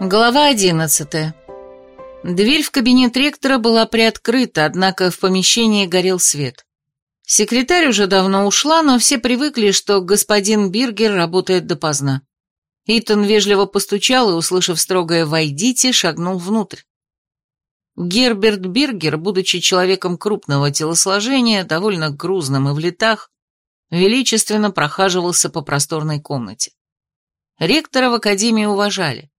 Глава одиннадцатая. Дверь в кабинет ректора была приоткрыта, однако в помещении горел свет. Секретарь уже давно ушла, но все привыкли, что господин Биргер работает допоздна. Итан вежливо постучал и, услышав строгое «войдите», шагнул внутрь. Герберт Биргер, будучи человеком крупного телосложения, довольно грузным и в летах, величественно прохаживался по просторной комнате. Ректора в академии уважали.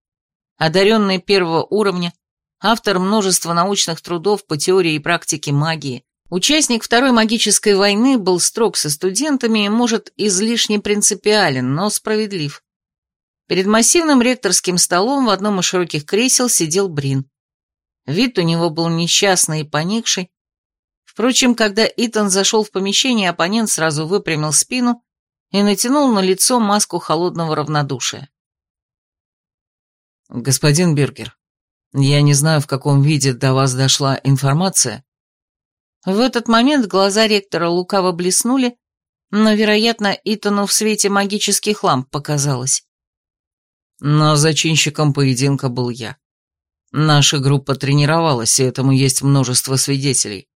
Одаренный первого уровня, автор множества научных трудов по теории и практике магии, участник Второй магической войны был строг со студентами и, может, излишне принципиален, но справедлив. Перед массивным ректорским столом в одном из широких кресел сидел Брин. Вид у него был несчастный и поникший. Впрочем, когда Итан зашел в помещение, оппонент сразу выпрямил спину и натянул на лицо маску холодного равнодушия. «Господин Бергер, я не знаю, в каком виде до вас дошла информация». В этот момент глаза ректора лукаво блеснули, но, вероятно, Итану в свете магических ламп показалось. Но зачинщиком поединка был я. Наша группа тренировалась, и этому есть множество свидетелей.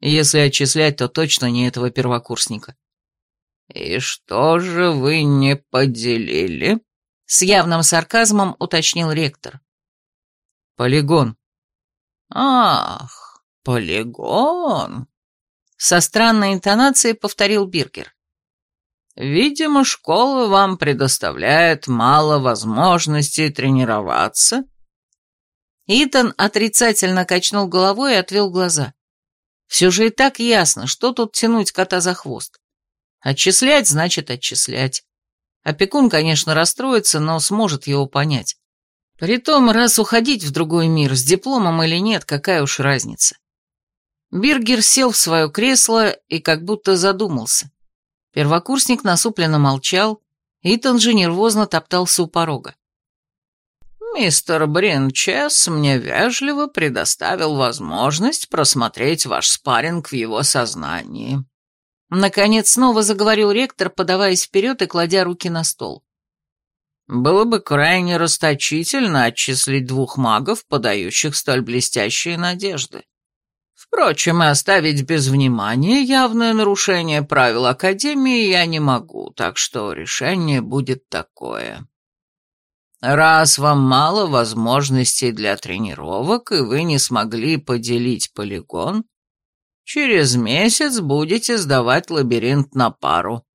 Если отчислять, то точно не этого первокурсника. «И что же вы не поделили?» С явным сарказмом уточнил ректор. Полигон. Ах, полигон. Со странной интонацией повторил Биргер. Видимо, школа вам предоставляет мало возможностей тренироваться. Итан отрицательно качнул головой и отвел глаза. Все же и так ясно, что тут тянуть кота за хвост. Отчислять значит отчислять. Опекун, конечно, расстроится, но сможет его понять. Притом, раз уходить в другой мир, с дипломом или нет, какая уж разница. Биргер сел в свое кресло и как будто задумался. Первокурсник насупленно молчал, Итан же нервозно топтался у порога. «Мистер Бринчес мне вежливо предоставил возможность просмотреть ваш спарринг в его сознании», Наконец снова заговорил ректор, подаваясь вперед и кладя руки на стол. «Было бы крайне расточительно отчислить двух магов, подающих столь блестящие надежды. Впрочем, и оставить без внимания явное нарушение правил Академии я не могу, так что решение будет такое. Раз вам мало возможностей для тренировок, и вы не смогли поделить полигон, Через месяц будете сдавать лабиринт на пару».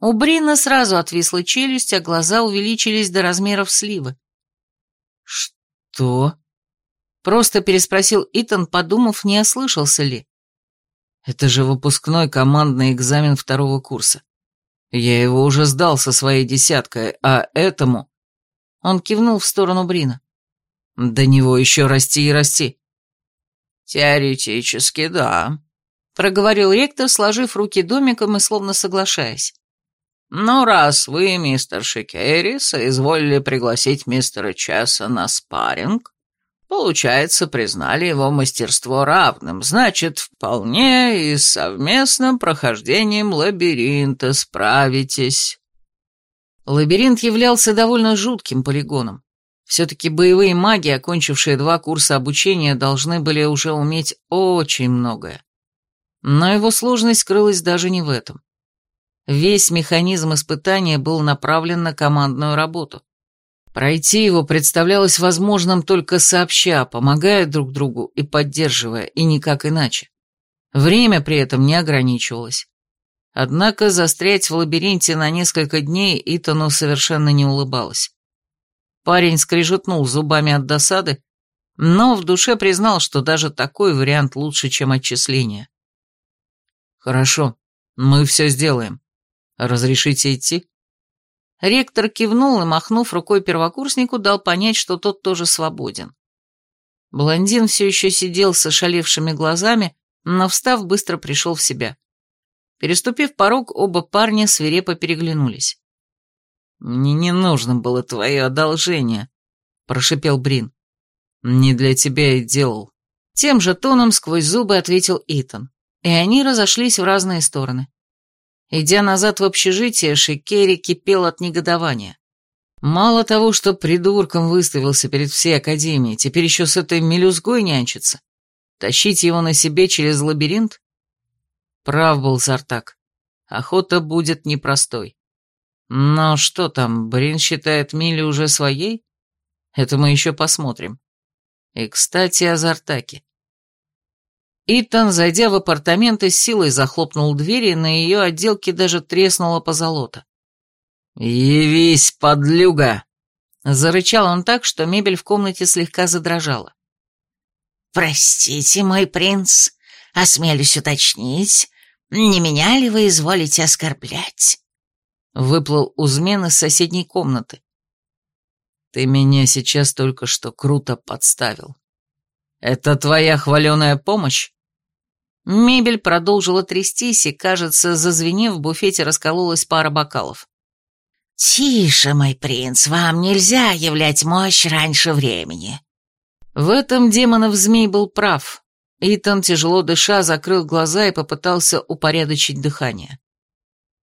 У Брина сразу отвисла челюсть, а глаза увеличились до размеров сливы. «Что?» Просто переспросил Итан, подумав, не ослышался ли. «Это же выпускной командный экзамен второго курса. Я его уже сдал со своей десяткой, а этому...» Он кивнул в сторону Брина. «До него еще расти и расти. «Теоретически, да», — проговорил ректор, сложив руки домиком и словно соглашаясь. «Но раз вы, мистер Шикери, соизволили пригласить мистера Чесса на спарринг, получается, признали его мастерство равным, значит, вполне и совместным прохождением лабиринта справитесь». Лабиринт являлся довольно жутким полигоном. Все-таки боевые маги, окончившие два курса обучения, должны были уже уметь очень многое. Но его сложность скрылась даже не в этом. Весь механизм испытания был направлен на командную работу. Пройти его представлялось возможным только сообща, помогая друг другу и поддерживая, и никак иначе. Время при этом не ограничивалось. Однако застрять в лабиринте на несколько дней Итану совершенно не улыбалось. Парень скрижетнул зубами от досады, но в душе признал, что даже такой вариант лучше, чем отчисление. «Хорошо, мы все сделаем. Разрешите идти?» Ректор кивнул и, махнув рукой первокурснику, дал понять, что тот тоже свободен. Блондин все еще сидел с ошалевшими глазами, но, встав, быстро пришел в себя. Переступив порог, оба парня свирепо переглянулись. «Мне не нужно было твое одолжение», — прошипел Брин. «Не для тебя и делал». Тем же тоном сквозь зубы ответил Итан, и они разошлись в разные стороны. Идя назад в общежитие, Шикери кипел от негодования. Мало того, что придурком выставился перед всей Академией, теперь еще с этой мелюзгой нянчится. Тащить его на себе через лабиринт? Прав был Зартак. Охота будет непростой. Но что там, Брин считает Мили уже своей? Это мы еще посмотрим. И, кстати, о Зартаке. Итан, зайдя в апартаменты, силой захлопнул дверь, и на ее отделке даже треснула позолота. «Явись, подлюга!» Зарычал он так, что мебель в комнате слегка задрожала. «Простите, мой принц, осмелюсь уточнить, не меня ли вы изволите оскорблять?» Выплыл Узмен из соседней комнаты. «Ты меня сейчас только что круто подставил. Это твоя хваленая помощь?» Мебель продолжила трястись, и, кажется, зазвенев, в буфете раскололась пара бокалов. «Тише, мой принц, вам нельзя являть мощь раньше времени». В этом демонов змей был прав. Итан, тяжело дыша, закрыл глаза и попытался упорядочить дыхание.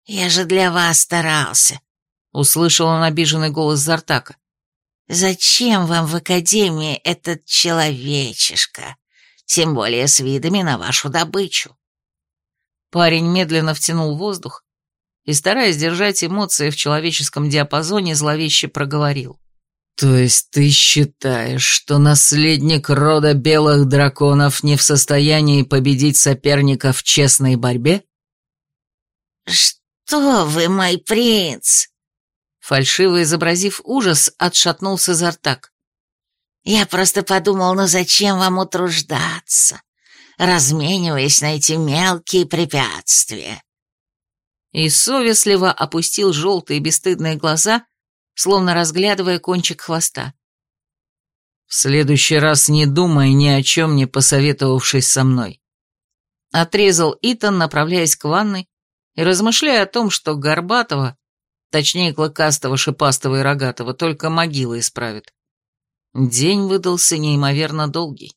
«Я же для вас старался», — услышал он обиженный голос Зартака. «Зачем вам в Академии этот человечишка? Тем более с видами на вашу добычу». Парень медленно втянул воздух и, стараясь держать эмоции в человеческом диапазоне, зловеще проговорил. «То есть ты считаешь, что наследник рода белых драконов не в состоянии победить соперника в честной борьбе?» «Что вы, мой принц!» Фальшиво изобразив ужас, отшатнулся Зартак. «Я просто подумал, ну зачем вам утруждаться, размениваясь на эти мелкие препятствия?» И совестливо опустил желтые бесстыдные глаза, словно разглядывая кончик хвоста. «В следующий раз не думай ни о чем, не посоветовавшись со мной». Отрезал Итан, направляясь к ванной, и размышляя о том, что Горбатого, точнее Клыкастого, Шипастого и Рогатого, только могила исправит. День выдался неимоверно долгий.